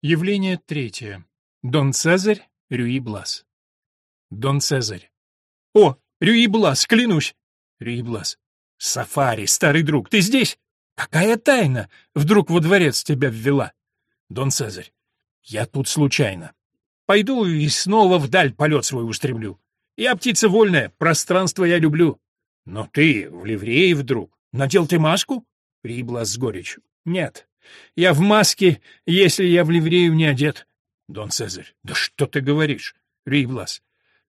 Явление третье. Дон Цезарь, Рюи Блас. Дон Цезарь. О, Рюи Блас, клянусь. Рюи Блас. Сафари, старый друг, ты здесь? Какая тайна вдруг во дворец тебя ввела? Дон Цезарь. Я тут случайно. Пойду и снова вдаль полет свой устремлю. Я птица вольная, пространство я люблю. Но ты в ливрее вдруг. Надел ты маску? Рюи Блас с горечью. Нет, я в маске, если я в ливрею не одет. Дон Цезарь. Да что ты говоришь? Риблас.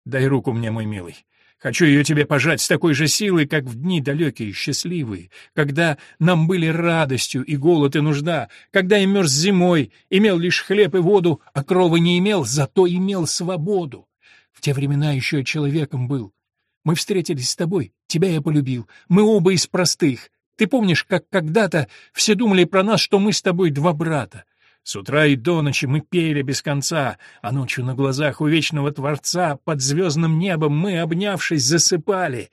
Дай руку мне, мой милый. Хочу ее тебе пожать с такой же силой, как в дни далекие, счастливые, когда нам были радостью и голод, и нужда, когда я мерз зимой, имел лишь хлеб и воду, а крови не имел, зато имел свободу. В те времена еще человеком был. Мы встретились с тобой, тебя я полюбил, мы оба из простых, ты помнишь, как когда-то все думали про нас, что мы с тобой два брата? С утра и до ночи мы пели без конца, а ночью на глазах у вечного Творца под звездным небом мы, обнявшись, засыпали.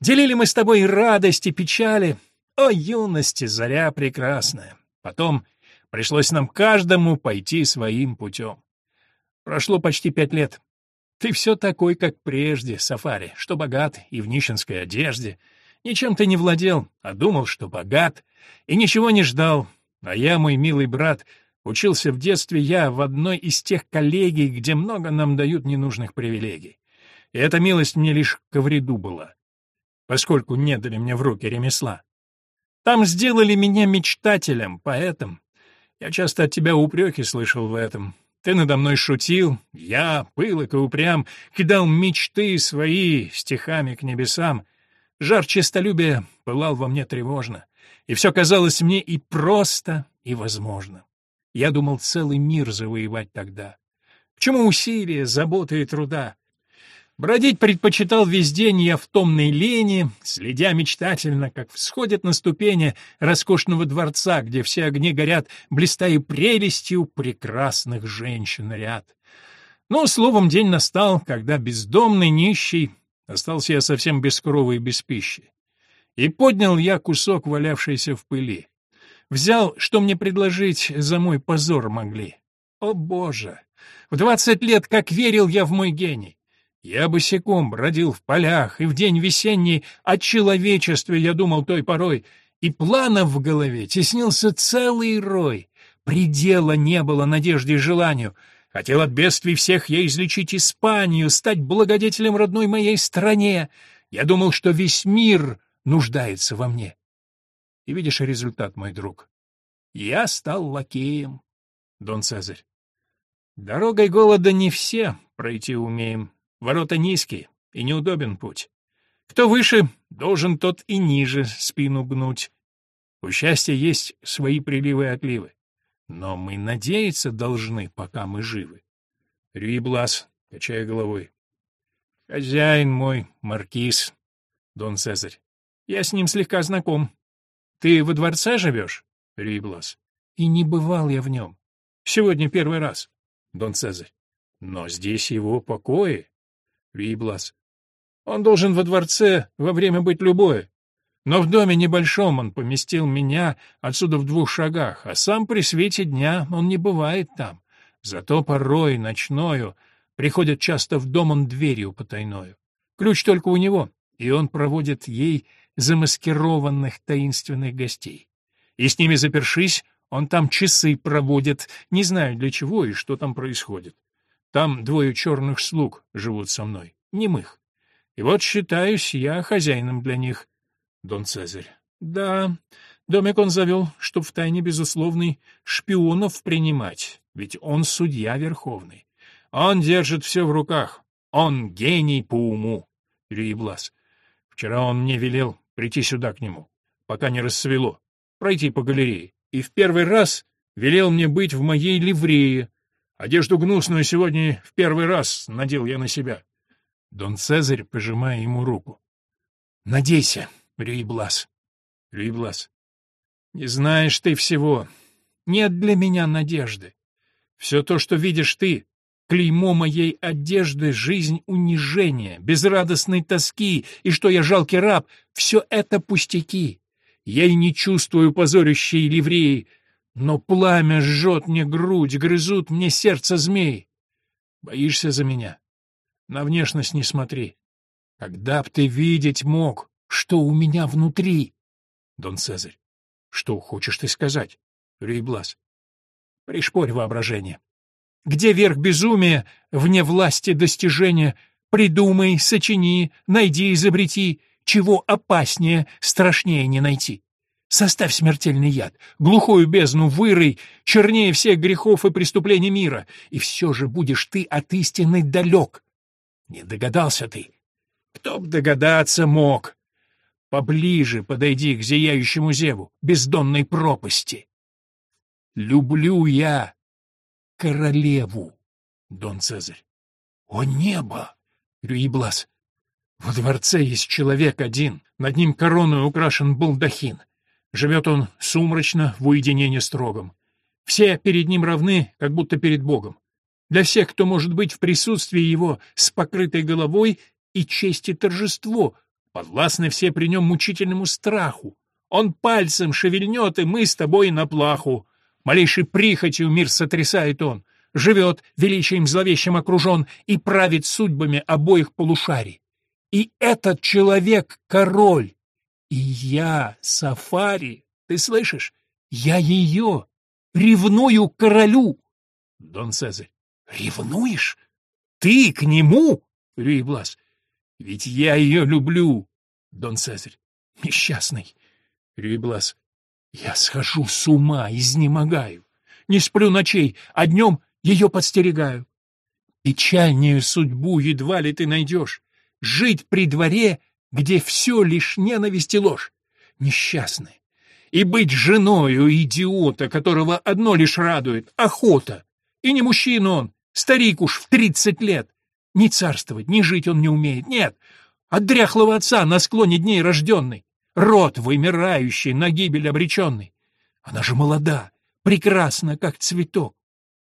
Делили мы с тобой радость, и печали. О, юности, заря прекрасная! Потом пришлось нам каждому пойти своим путем. Прошло почти пять лет. Ты все такой, как прежде, Сафари, что богат и в нищенской одежде — Ничем ты не владел, а думал, что богат, и ничего не ждал. А я, мой милый брат, учился в детстве я в одной из тех коллегий, где много нам дают ненужных привилегий. И эта милость мне лишь ко вреду была, поскольку не дали мне в руки ремесла. Там сделали меня мечтателем, поэтом. Я часто от тебя упреки слышал в этом. Ты надо мной шутил, я, пылок и упрям, кидал мечты свои стихами к небесам — Жар честолюбия пылал во мне тревожно, и все казалось мне и просто, и возможно. Я думал целый мир завоевать тогда. К чему усилия, заботы и труда? Бродить предпочитал весь день я в томной лени, следя мечтательно, как всходит на ступени роскошного дворца, где все огни горят, блистая прелестью прекрасных женщин ряд. Ну, словом, день настал, когда бездомный нищий Остался я совсем без крови и без пищи. И поднял я кусок, валявшийся в пыли. Взял, что мне предложить, за мой позор могли. О, Боже! В двадцать лет как верил я в мой гений! Я босиком бродил в полях, и в день весенний о человечестве я думал той порой, и планов в голове теснился целый рой. Предела не было надежде и желанию — Хотел от бедствий всех я излечить Испанию, стать благодетелем родной моей стране. Я думал, что весь мир нуждается во мне. И видишь результат, мой друг. Я стал лакеем. Дон Цезарь. Дорогой голода не все пройти умеем. Ворота низкие, и неудобен путь. Кто выше, должен тот и ниже спину гнуть. У счастья есть свои приливы и отливы. Но мы надеяться должны, пока мы живы. Рюиблас, качая головой. Хозяин мой, маркиз, Дон Цезарь. Я с ним слегка знаком. Ты во дворце живешь? Рюиблас. И не бывал я в нем. Сегодня первый раз. Дон Цезарь. Но здесь его покои. Рюиблас. Он должен во дворце во время быть любое. Но в доме небольшом он поместил меня отсюда в двух шагах, а сам при свете дня он не бывает там. Зато порой ночною приходит часто в дом он дверью потайною. Ключ только у него, и он проводит ей замаскированных таинственных гостей. И с ними запершись, он там часы проводит, не знаю для чего и что там происходит. Там двое черных слуг живут со мной, немых. И вот считаюсь я хозяином для них. Дон Цезарь. Да, домик он завел, чтоб в тайне безусловный шпионов принимать, ведь он судья верховный. Он держит все в руках. Он гений по уму. Блас. Вчера он мне велел прийти сюда к нему, пока не рассвело, пройти по галерее. И в первый раз велел мне быть в моей ливрее. Одежду гнусную сегодня в первый раз надел я на себя. Дон Цезарь, пожимая ему руку. «Надейся, Рюйблас. Рюйблас. Не знаешь ты всего. Нет для меня надежды. Все то, что видишь ты, клеймо моей одежды, жизнь унижения, безрадостной тоски и что я жалкий раб, все это пустяки. Я и не чувствую позорящей ливреи, Но пламя жжет мне грудь, грызут мне сердце змей. Боишься за меня? На внешность не смотри. Когда б ты видеть мог, что у меня внутри? Дон Цезарь. Что хочешь ты сказать? Рейблас. Пришпорь воображение. Где верх безумия, вне власти достижения? Придумай, сочини, найди, изобрети, чего опаснее, страшнее не найти. Составь смертельный яд, глухую бездну вырый, чернее всех грехов и преступлений мира, и все же будешь ты от истины далек. Не догадался ты. Кто б догадаться мог? Поближе подойди к зияющему зеву, бездонной пропасти. Люблю я королеву, Дон Цезарь. О небо! Рюиблас. Во дворце есть человек один, над ним короной украшен балдахин. Живет он сумрачно, в уединении строгом. Все перед ним равны, как будто перед Богом. Для всех, кто может быть в присутствии его с покрытой головой и честь и торжество, подвластны все при нем мучительному страху. Он пальцем шевельнет, и мы с тобой на плаху. Малейшей прихотью мир сотрясает он, живет, величием зловещим окружен, и правит судьбами обоих полушарий. И этот человек — король. И я, Сафари, ты слышишь? Я ее ревную королю. Дон Цезарь. Ревнуешь? Ты к нему? Рюиблас. Ведь я ее люблю. Дон Цезарь. Несчастный. Рюиблас. Я схожу с ума, изнемогаю. Не сплю ночей, а днем ее подстерегаю. Печальнее судьбу едва ли ты найдешь. Жить при дворе, где все лишь ненависть и ложь. Несчастный. И быть женою идиота, которого одно лишь радует — охота. И не мужчина он, старик уж в тридцать лет. Ни царствовать, ни жить он не умеет, нет. От дряхлого отца на склоне дней рожденный. Род вымирающий, на гибель обреченный. Она же молода, прекрасна, как цветок.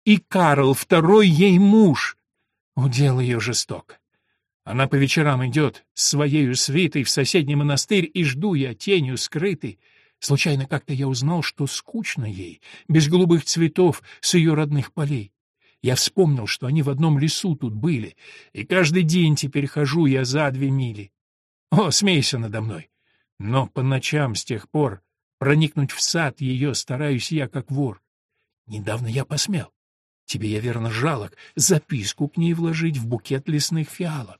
И Карл второй ей муж. Удел ее жесток. Она по вечерам идет с своею свитой в соседний монастырь, и жду я тенью скрытой. Случайно как-то я узнал, что скучно ей, без голубых цветов с ее родных полей. Я вспомнил, что они в одном лесу тут были, и каждый день теперь хожу я за две мили. О, смейся надо мной! Но по ночам с тех пор проникнуть в сад ее стараюсь я как вор. Недавно я посмел. Тебе я верно жалок записку к ней вложить в букет лесных фиалок.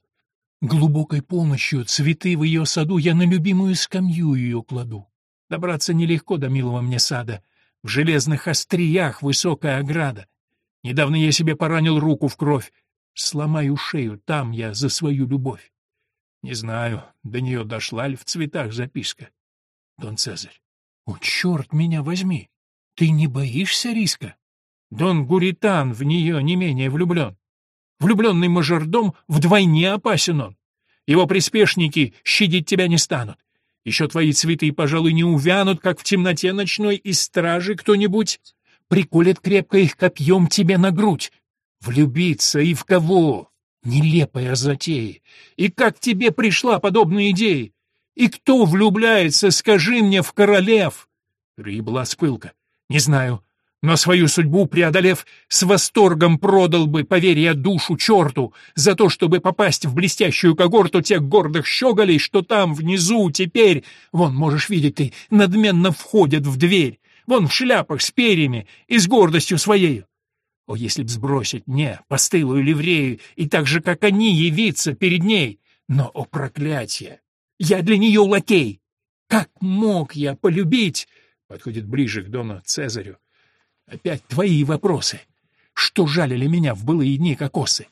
Глубокой полночью цветы в ее саду я на любимую скамью ее кладу. Добраться нелегко до милого мне сада. В железных остриях высокая ограда. Недавно я себе поранил руку в кровь. Сломаю шею, там я за свою любовь. Не знаю, до нее дошла ли в цветах записка. Дон Цезарь. О, черт меня возьми! Ты не боишься риска? Дон Гуритан в нее не менее влюблен. Влюбленный мажордом вдвойне опасен он. Его приспешники щадить тебя не станут. Еще твои цветы, пожалуй, не увянут, как в темноте ночной из стражи кто-нибудь приколет крепко их копьем тебе на грудь. Влюбиться и в кого? Нелепая затея. И как тебе пришла подобная идея? И кто влюбляется, скажи мне, в королев? Рыбла с пылка. Не знаю, но свою судьбу преодолев, с восторгом продал бы, поверь я, душу черту за то, чтобы попасть в блестящую когорту тех гордых щеголей, что там внизу теперь, вон, можешь видеть ты, надменно входят в дверь, вон в шляпах с перьями и с гордостью своею. О, если б сбросить мне постылую ливрею и так же, как они, явиться перед ней! Но, о проклятие! Я для нее лакей! Как мог я полюбить? Подходит ближе к Дону Цезарю. Опять твои вопросы. Что жалили меня в былые дни кокосы?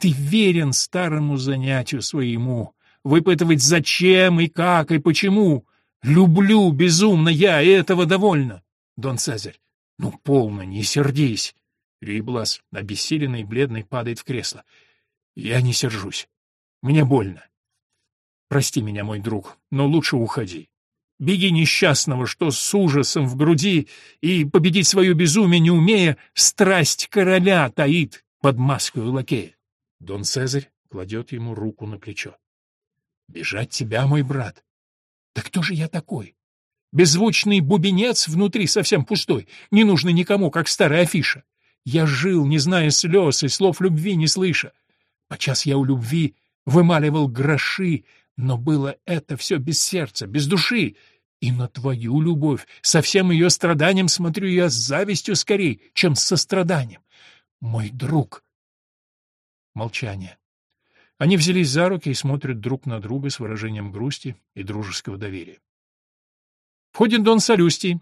Ты верен старому занятию своему, выпытывать зачем и как и почему. Люблю безумно я, и этого довольно. Дон Цезарь. Ну, полно, не сердись. Рейблас, обессиленный и бледный, падает в кресло. Я не сержусь. Мне больно. Прости меня, мой друг, но лучше уходи. Беги несчастного, что с ужасом в груди, и, победить свое безумие не умея, страсть короля таит под маской лакея. Дон Цезарь кладет ему руку на плечо. Бежать тебя, мой брат? Да кто же я такой? Беззвучный бубенец внутри совсем пустой, не нужный никому, как старая афиша. Я жил, не зная слез и слов любви не слыша. Подчас я у любви вымаливал гроши, но было это все без сердца, без души. И на твою любовь, со всем ее страданием смотрю я с завистью скорей, чем с состраданием. Мой друг. Молчание. Они взялись за руки и смотрят друг на друга с выражением грусти и дружеского доверия. Входит Дон Салюстий.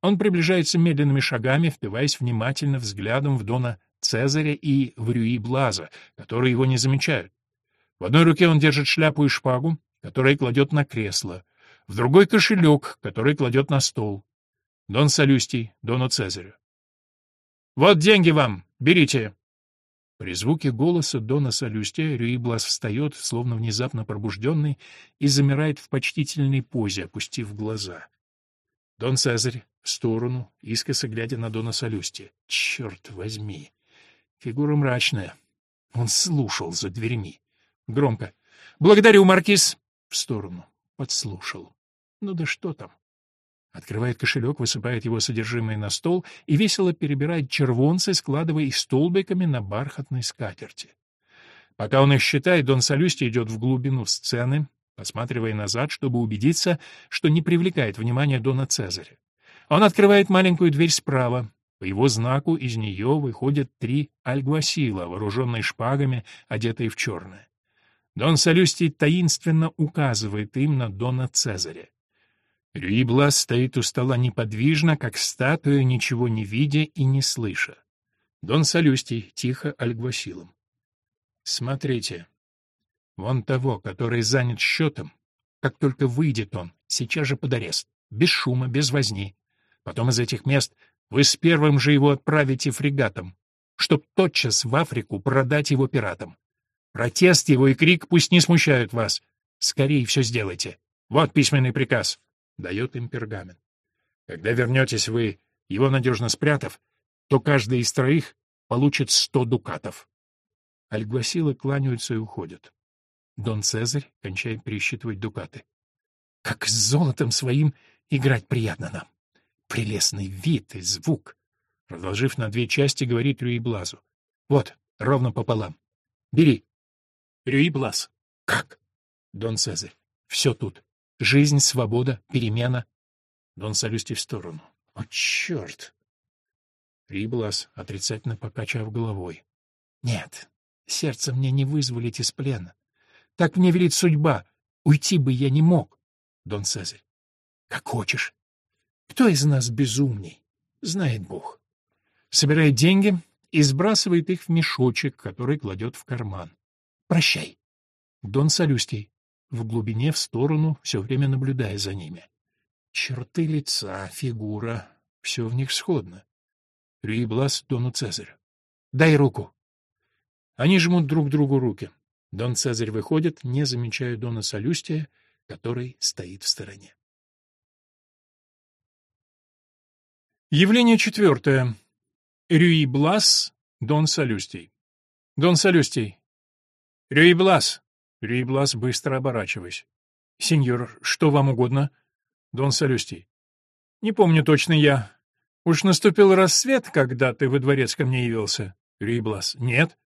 Он приближается медленными шагами, впиваясь внимательно взглядом в Дона Цезаря и в Рюи Блаза, которые его не замечают. В одной руке он держит шляпу и шпагу, которые кладет на кресло, в другой — кошелек, который кладет на стол. Дон Салюстий, Дону Цезарю. «Вот деньги вам, берите!» При звуке голоса Дона Салюстия Рюиблас встает, словно внезапно пробужденный, и замирает в почтительной позе, опустив глаза. Дон Цезарь в сторону, искоса глядя на Дона Салюстия. Черт возьми! Фигура мрачная. Он слушал за дверьми. Громко. «Благодарю, Маркиз!» В сторону. Подслушал. Ну да что там? Открывает кошелек, высыпает его содержимое на стол и весело перебирает червонцы, складывая их столбиками на бархатной скатерти. Пока он их считает, Дон Салюсти идет в глубину сцены, посматривая назад, чтобы убедиться, что не привлекает внимания Дона Цезаря. Он открывает маленькую дверь справа. По его знаку из нее выходят три альгвасила, вооруженные шпагами, одетые в черное. Дон Салюстий таинственно указывает им на Дона Цезаря. Рюибла стоит у стола неподвижно, как статуя, ничего не видя и не слыша. Дон Салюстий тихо альгвасилом. «Смотрите, вон того, который занят счетом, как только выйдет он, сейчас же под арест, без шума, без возни. Потом из этих мест вы с первым же его отправите фрегатом, чтоб тотчас в Африку продать его пиратам. Протест его и крик пусть не смущают вас. Скорее все сделайте. Вот письменный приказ дает им пергамент. Когда вернетесь вы, его надежно спрятав, то каждый из троих получит сто дукатов. Альгвасилы кланяются и уходят. Дон Цезарь кончает пересчитывать дукаты. Как с золотом своим играть приятно нам. Прелестный вид и звук. Продолжив на две части, говорит Рюи Блазу. Вот, ровно пополам. Бери. Рюи Блаз. Как? Дон Цезарь. Все тут. Жизнь, свобода, перемена. Дон Салюсти в сторону. О, черт! Риблас, отрицательно покачав головой. Нет, сердце мне не вызволить из плена. Так мне велит судьба. Уйти бы я не мог. Дон Цезарь. Как хочешь. Кто из нас безумней? Знает Бог. Собирает деньги и сбрасывает их в мешочек, который кладет в карман. Прощай. Дон Салюстий в глубине в сторону, все время наблюдая за ними. Черты лица, фигура — все в них сходно. Рюиблас Дону Цезарю. «Дай руку!» Они жмут друг другу руки. Дон Цезарь выходит, не замечая Дона Салюстия, который стоит в стороне. Явление четвертое. Рюи Блас, Дон Салюстий. Дон Салюстий. Рюи Блас, Рейблас, быстро оборачиваясь. — Сеньор, что вам угодно? — Дон Салюстий. — Не помню точно я. Уж наступил рассвет, когда ты во дворец ко мне явился. Рейблас. — Нет.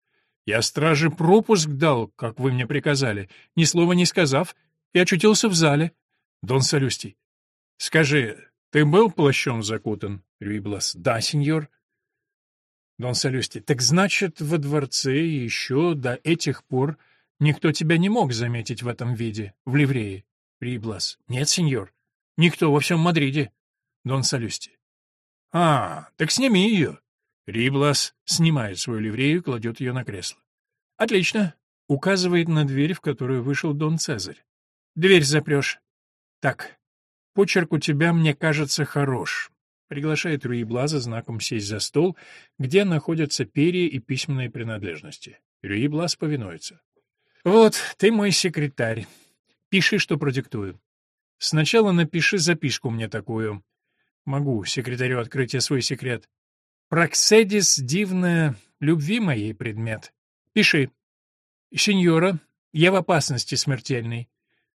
Я страже пропуск дал, как вы мне приказали, ни слова не сказав, и очутился в зале. Дон Салюстий. — Скажи, ты был плащом закутан? Рейблас. — Да, сеньор. Дон Салюстий. — Так значит, во дворце еще до этих пор Никто тебя не мог заметить в этом виде, в ливрее. Риблас. Нет, сеньор. Никто во всем Мадриде. Дон Салюсти. А, так сними ее. Риблас снимает свою ливрею и кладет ее на кресло. Отлично. Указывает на дверь, в которую вышел Дон Цезарь. Дверь запрешь. Так, почерк у тебя, мне кажется, хорош. Приглашает Руи знаком сесть за стол, где находятся перья и письменные принадлежности. Руи Блаз повинуется. Вот, ты мой секретарь. Пиши, что продиктую. Сначала напиши записку мне такую. Могу секретарю открыть я свой секрет. Прокседис дивная, любви моей предмет. Пиши. Сеньора, я в опасности смертельной.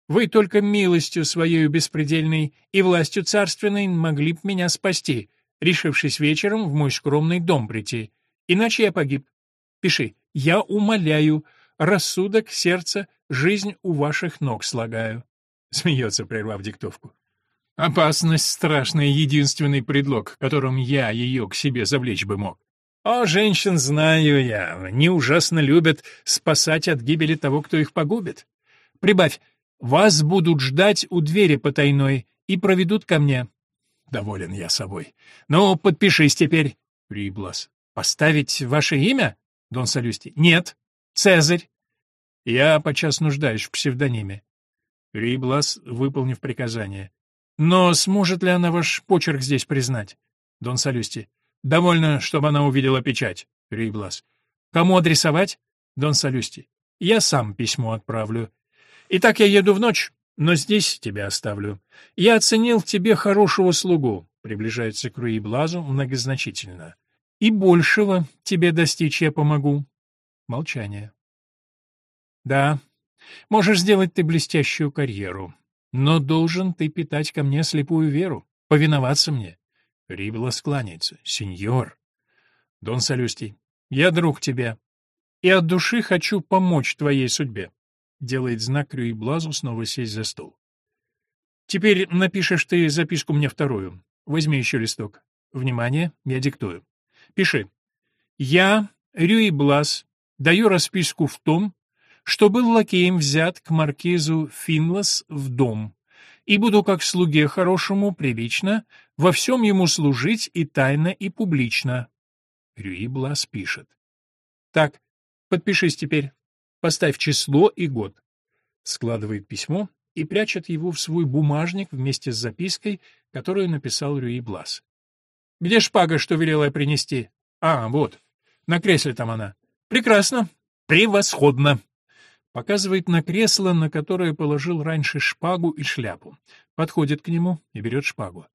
Вы только милостью своей беспредельной и властью царственной могли б меня спасти, решившись вечером в мой скромный дом прийти. Иначе я погиб. Пиши. Я умоляю, рассудок, сердце, жизнь у ваших ног слагаю. Смеется, прервав диктовку. Опасность страшная, единственный предлог, которым я ее к себе завлечь бы мог. О, женщин знаю я, они ужасно любят спасать от гибели того, кто их погубит. Прибавь, вас будут ждать у двери потайной и проведут ко мне. Доволен я собой. Ну, подпишись теперь. Приблас. Поставить ваше имя? Дон Салюсти. Нет. Цезарь. Я подчас нуждаюсь в псевдониме. Риблас, выполнив приказание. Но сможет ли она ваш почерк здесь признать? Дон Салюсти. Довольно, чтобы она увидела печать. Риблас. Кому адресовать? Дон Салюсти. Я сам письмо отправлю. Итак, я еду в ночь, но здесь тебя оставлю. Я оценил тебе хорошего слугу, приближается к Руи многозначительно. И большего тебе достичь я помогу. Молчание. Да, можешь сделать ты блестящую карьеру, но должен ты питать ко мне слепую веру, повиноваться мне. Рибла скланяется. Сеньор. Дон Салюстий, я друг тебя, и от души хочу помочь твоей судьбе. Делает знак Рюи Блазу снова сесть за стол. Теперь напишешь ты записку мне вторую. Возьми еще листок. Внимание, я диктую. Пиши. Я, Рюи Блаз, даю расписку в том, что был лакеем взят к маркизу Финлас в дом, и буду как слуге хорошему прилично во всем ему служить и тайно, и публично. Рюи Блаз пишет. Так, подпишись теперь. Поставь число и год. Складывает письмо и прячет его в свой бумажник вместе с запиской, которую написал Рюи Блас. Где шпага, что велела принести? А, вот. На кресле там она. Прекрасно. Превосходно. Показывает на кресло, на которое положил раньше шпагу и шляпу. Подходит к нему и берет шпагу.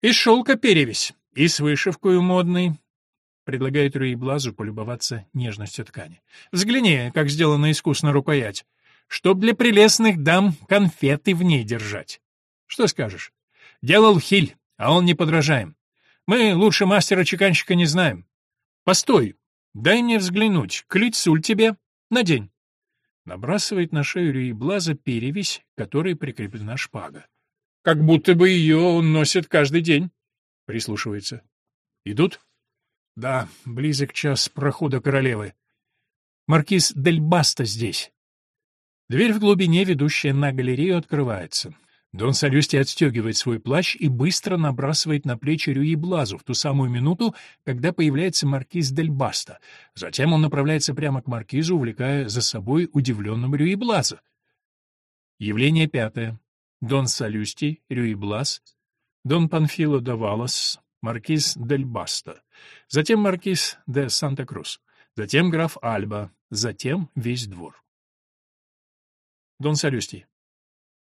Из шелка перевесь. И с вышивкой модной. Предлагает Руи Блазу полюбоваться нежностью ткани. Взгляни, как сделана искусно рукоять. Чтоб для прелестных дам конфеты в ней держать. Что скажешь? Делал Хиль, а он не подражаем. Мы лучше мастера-чеканщика не знаем. Постой, дай мне взглянуть, к лицу тебе. Надень. Набрасывает на шею Руи Блаза перевесь, которой прикреплена шпага. Как будто бы ее он носит каждый день. Прислушивается. Идут? Да, близок час прохода королевы. Маркиз Дель Баста здесь. Дверь в глубине, ведущая на галерею, открывается. Дон Салюсти отстегивает свой плащ и быстро набрасывает на плечи Рюи Блазу в ту самую минуту, когда появляется маркиз Дель Баста. Затем он направляется прямо к маркизу, увлекая за собой удивленного Рюи Блаза. Явление пятое. Дон Салюсти, Рюи Блаз, Дон Панфило де Валас, маркиз Дель Баста, затем маркиз де Санта-Крус, затем граф Альба, затем весь двор. Дон Салюстий.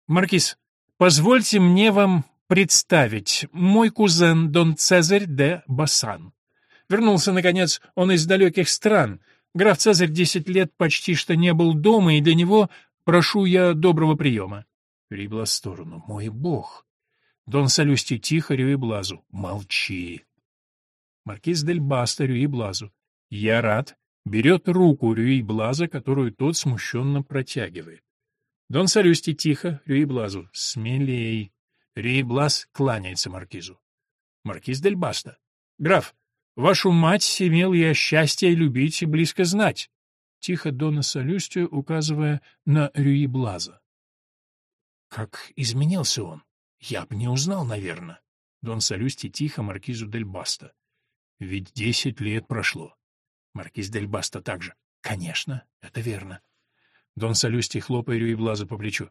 Маркиз, позвольте мне вам представить мой кузен Дон Цезарь де Бассан. Вернулся, наконец, он из далеких стран. Граф Цезарь десять лет почти что не был дома, и для него прошу я доброго приема. Рибла в сторону. Мой бог! Дон Салюсти тихо Блазу. Молчи. Маркиз Дель Баста Рюи Блазу. Я рад. Берет руку Рюи Блаза, которую тот смущенно протягивает. Дон Салюсти тихо Рюи Блазу. Смелей. Рюи Блаз кланяется маркизу. Маркиз Дель Баста. Граф, вашу мать имел я счастье любить и близко знать. Тихо Дона Салюстию, указывая на Рюи Блаза. Как изменился он! Я б не узнал, наверное. Дон Салюсти тихо маркизу Дель Баста. Ведь десять лет прошло. Маркиз Дель Баста также. Конечно, это верно. Дон Салюсти хлопая Рюиблаза по плечу.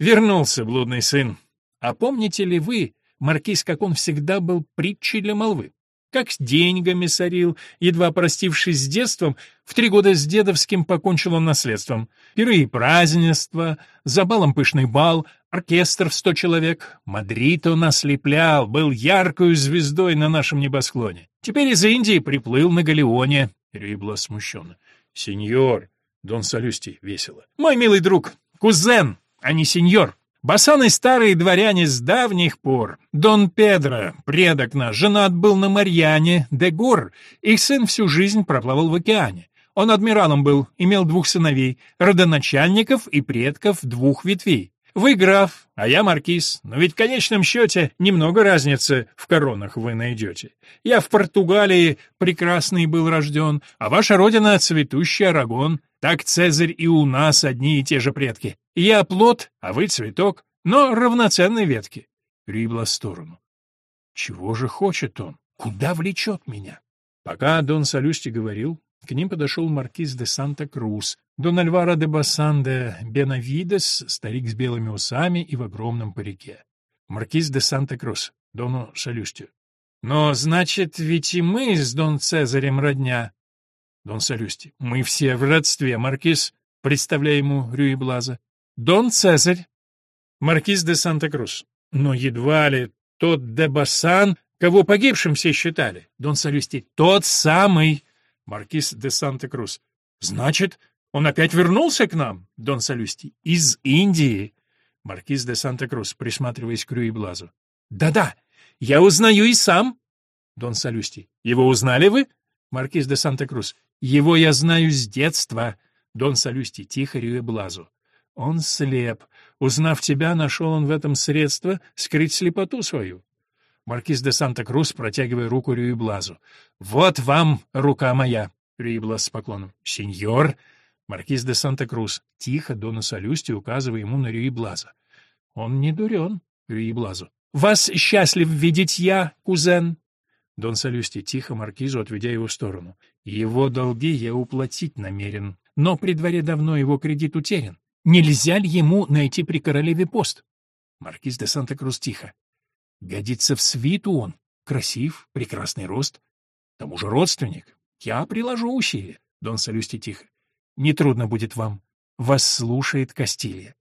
Вернулся, блудный сын. А помните ли вы, маркиз, как он всегда был притчей для молвы? как с деньгами сорил, едва простившись с детством, в три года с дедовским покончил он наследством. Пиры и празднества, за балом пышный бал, оркестр в сто человек. Мадрид он ослеплял, был яркою звездой на нашем небосклоне. Теперь из Индии приплыл на галеоне. Рюи Блаз смущенно. «Сеньор!» — Дон Салюстий весело. «Мой милый друг, кузен, а не сеньор. Базаны старые дворяне с давних пор. Дон Педро, предок наш, женат был на Марьяне де Гор. Их сын всю жизнь проплавал в океане. Он адмиралом был, имел двух сыновей, родоначальников и предков двух ветвей. Вы граф, а я маркиз, но ведь в конечном счете немного разницы в коронах вы найдете. Я в Португалии прекрасный был рожден, а ваша родина — цветущий Арагон. Так Цезарь и у нас одни и те же предки. Я плод, а вы цветок, но равноценные ветки. Рибла в сторону. Чего же хочет он? Куда влечет меня? Пока Дон Салюсти говорил, к ним подошел маркиз де Санта-Крус, Дон Альваро де Бассан де Бенавидес, старик с белыми усами и в огромном парике. Маркиз де Санта-Крус, Дону Салюстию. «Но, значит, ведь и мы с Дон Цезарем родня». Дон Салюсти. «Мы все в родстве, Маркиз», представляя ему Рюи Блаза. «Дон Цезарь». Маркиз де Санта-Крус. «Но едва ли тот де Бассан, кого погибшим все считали». Дон Салюсти. «Тот самый». Маркиз де Санта-Крус. «Значит, он опять вернулся к нам, Дон Салюсти, из Индии. Маркиз де Санта-Крус, присматриваясь к Рюи-Блазу. Да-да, я узнаю и сам. Дон Салюсти. Его узнали вы? Маркиз де Санта-Крус. Его я знаю с детства. Дон Салюсти, тихо Рюи-Блазу. Он слеп. Узнав тебя, нашел он в этом средство скрыть слепоту свою. Маркиз де Санта-Крус, протягивая руку Рюи-Блазу. «Вот вам рука моя!» Рюи-Блаз с поклоном. «Сеньор!» Маркиз де Санта-Крус, тихо Дону Салюсти, указывая ему на Рюи Блаза. «Он не дурен, Рюи Блазу. Вас счастлив видеть я, кузен!» Дон Салюсти тихо Маркизу, отведя его в сторону. «Его долги я уплатить намерен, но при дворе давно его кредит утерян. Нельзя ли ему найти при королеве пост?» Маркиз де Санта-Крус тихо. «Годится в свиту он. Красив, прекрасный рост. К тому же родственник. Я приложу усилия». Дон Салюсти тихо. Нетрудно будет вам. Вас слушает Кастилья.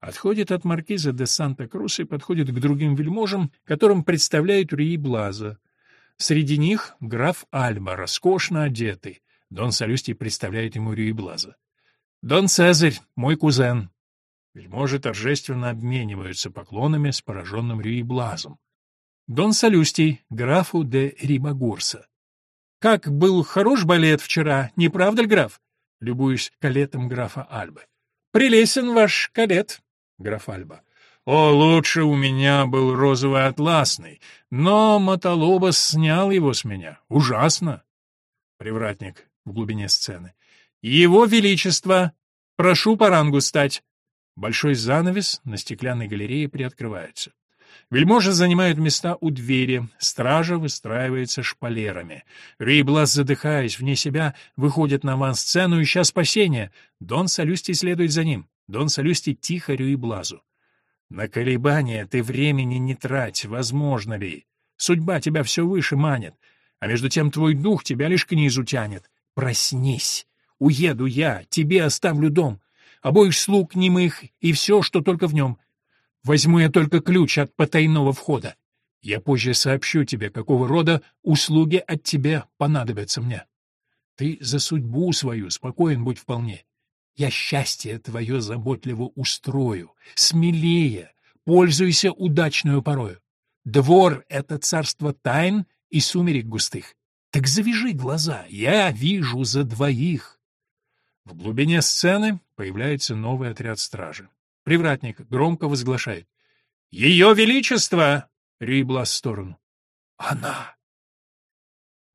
Отходит от маркиза де Санта-Крус и подходит к другим вельможам, которым представляет Рии Блаза. Среди них граф Альба, роскошно одетый. Дон Салюстий представляет ему Рии Блаза. «Дон Цезарь, мой кузен». Вельможи торжественно обмениваются поклонами с пораженным Рии Блазом. Дон Салюстий, графу де Рибагурса. «Как был хорош балет вчера, не правда ли, граф? любуясь калетом графа Альбы. «Прелесен ваш калет, граф Альба». «О, лучше у меня был розовый атласный, но Мотолобос снял его с меня. Ужасно!» Привратник в глубине сцены. «Его Величество! Прошу по рангу стать!» Большой занавес на стеклянной галерее приоткрывается. Вельможи занимают места у двери, стража выстраивается шпалерами. Рейблас, задыхаясь вне себя, выходит на авансцену, ища спасения. Дон Салюстий следует за ним. Дон Салюстий тихо Рюиблазу. «На колебания ты времени не трать, возможно ли? Судьба тебя все выше манит, а между тем твой дух тебя лишь к низу тянет. Проснись! Уеду я, тебе оставлю дом, обоих слуг немых и все, что только в нем. Возьму я только ключ от потайного входа. Я позже сообщу тебе, какого рода услуги от тебя понадобятся мне. Ты за судьбу свою спокоен будь вполне. Я счастье твое заботливо устрою, смелее, пользуйся удачную порою. Двор — это царство тайн и сумерек густых. Так завяжи глаза, я вижу за двоих. В глубине сцены появляется новый отряд стражи. Привратник громко возглашает. «Ее Величество!» — Рибла в сторону. «Она!»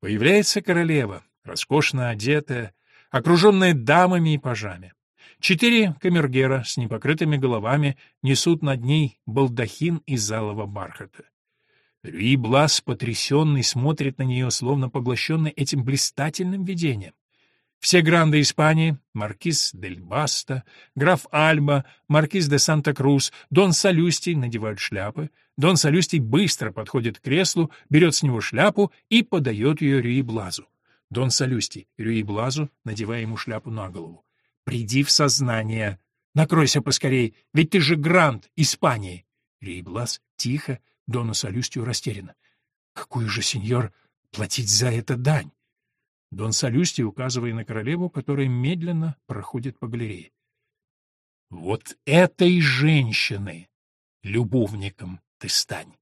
Появляется королева, роскошно одетая, окруженная дамами и пажами. Четыре камергера с непокрытыми головами несут над ней балдахин из алого бархата. Рюи Блас, потрясенный, смотрит на нее, словно поглощенный этим блистательным видением. Все гранды Испании — маркиз дель Баста, граф Альба, маркиз де Санта-Крус, дон Салюстий надевают шляпы. Дон Салюстий быстро подходит к креслу, берет с него шляпу и подает ее Рюи Блазу. Дон Салюстий, Рюи Блазу, надевая ему шляпу на голову. «Приди в сознание! Накройся поскорей, ведь ты же грант Испании!» Рюи Блаз тихо, Дону Салюстию растерянно. «Какую же, сеньор, платить за это дань?» Дон Салюстий, указывая на королеву, которая медленно проходит по галерее. Вот этой женщины любовником ты стань.